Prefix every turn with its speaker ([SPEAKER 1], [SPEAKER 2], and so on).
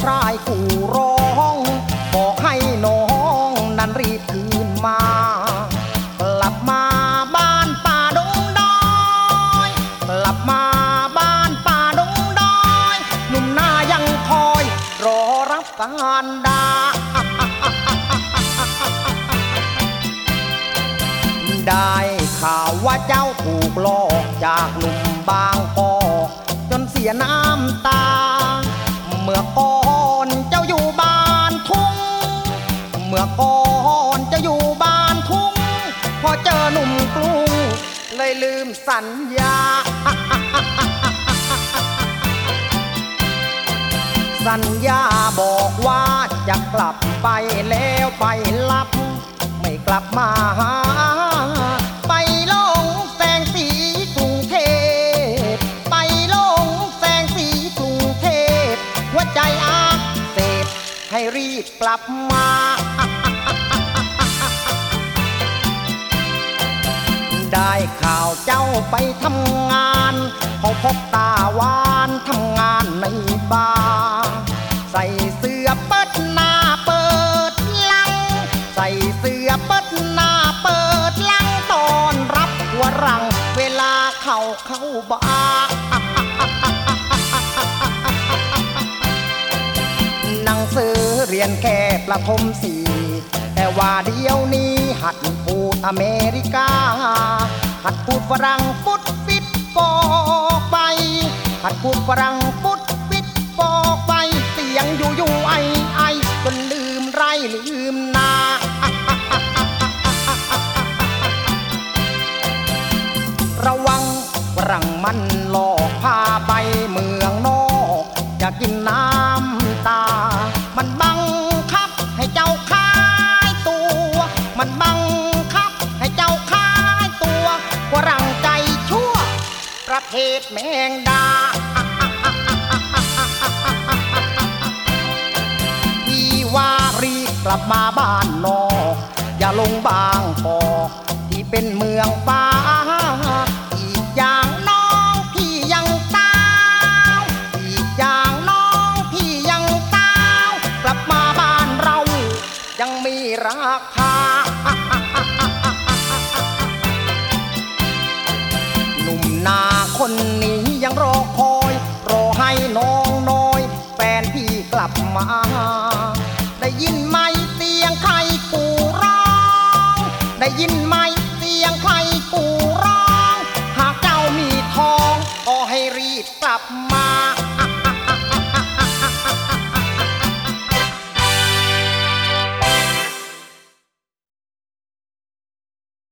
[SPEAKER 1] พรายกูร้องบอกให้น้องนั้นรีบคืนมา กลับมาบ้านป่าดงดอยกลับมาบ้านป่าดงดอยหนุ่มหน้ายังคอย รอรับการดาได้ข่าวว่าเจ้าถูกหลอกจากหนุ่มบางกอกจนเสียน้ำตา พอเจอหนุ่มกรุง เลยลืมสัญญา สัญญาบอกว่าจะกลับไปแล้วไปลับ ไม่กลับมาหา ไปลงแสงสีกรุงเทพ ไปลงแสงสีกรุงเทพหัวใจอักเสบให้รีบกลับมา ได้ข่าวเจ้าไปทำงานเขาพบตาหวานทำงานในบาร์ใส่เสื้อเปิดหน้าเปิดลัง ใส่เสื้อเปิดหน้าเปิดลังตอนรับหัวรัง เวลาเข้าเข้าบาร์หนังสือเรียนแค่ประถมสี่แต่ว่าเดี๋ยวนี้หัดพูดอเมริกา หัดพูดฝรั่งฟุดฟิตฟอกไป หัดพูดฝรั่งฟุดฟิตฟอกไป เสียงอยู่อยู่ไอไอจนลืมไรลืมนาระวังฝรั่งมันหลอกพาไปเมืองนอกอยากกินน้ำ เทศแมงดาพี่ว่ารีกลับมาบ้านนอก อย่าลงบางกอกที่เป็นเมืองฟ้า อีกอย่างน้องพี่ยังสาวอีกอย่างน้องพี่ยังสาว กลับมาบ้านเรา ยังมีราคาหนุ่มนา คนนี้ยังรอคอย รอให้น้องน้อย แฟนพี่กลับมา ได้ยินไหมเสียงใครกูร้อง ได้ยินไหมเสียงใครกูร้อง หากเจ้ามีทองก็ให้รีบกลับมา